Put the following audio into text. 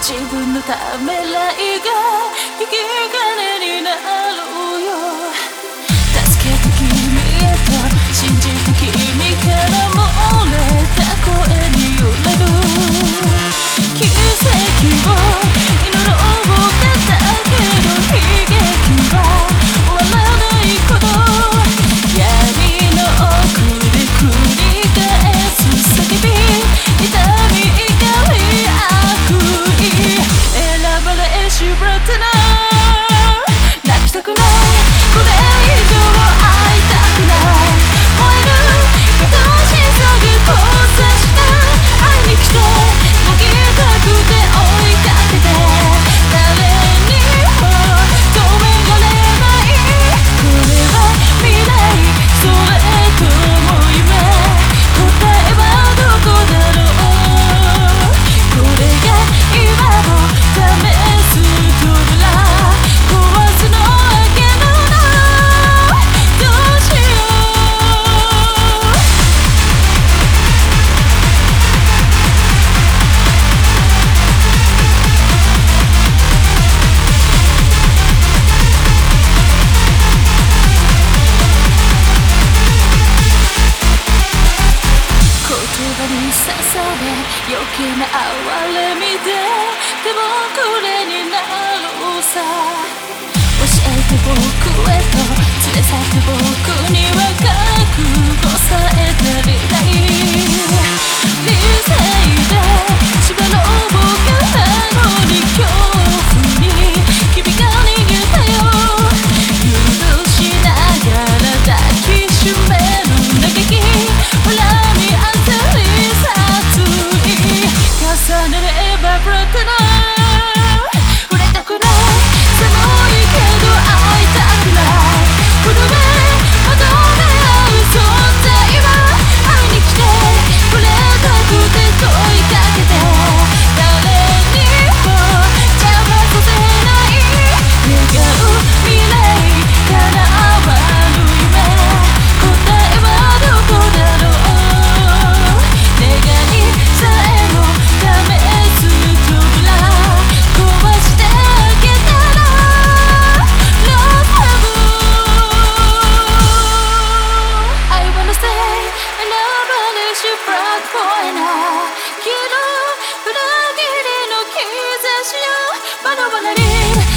自分のためらいが引き金になるな哀れみで手もくれになるさ。教えて僕へと連れ去って僕しブラックな黄色裏切りの兆しよ窓離れ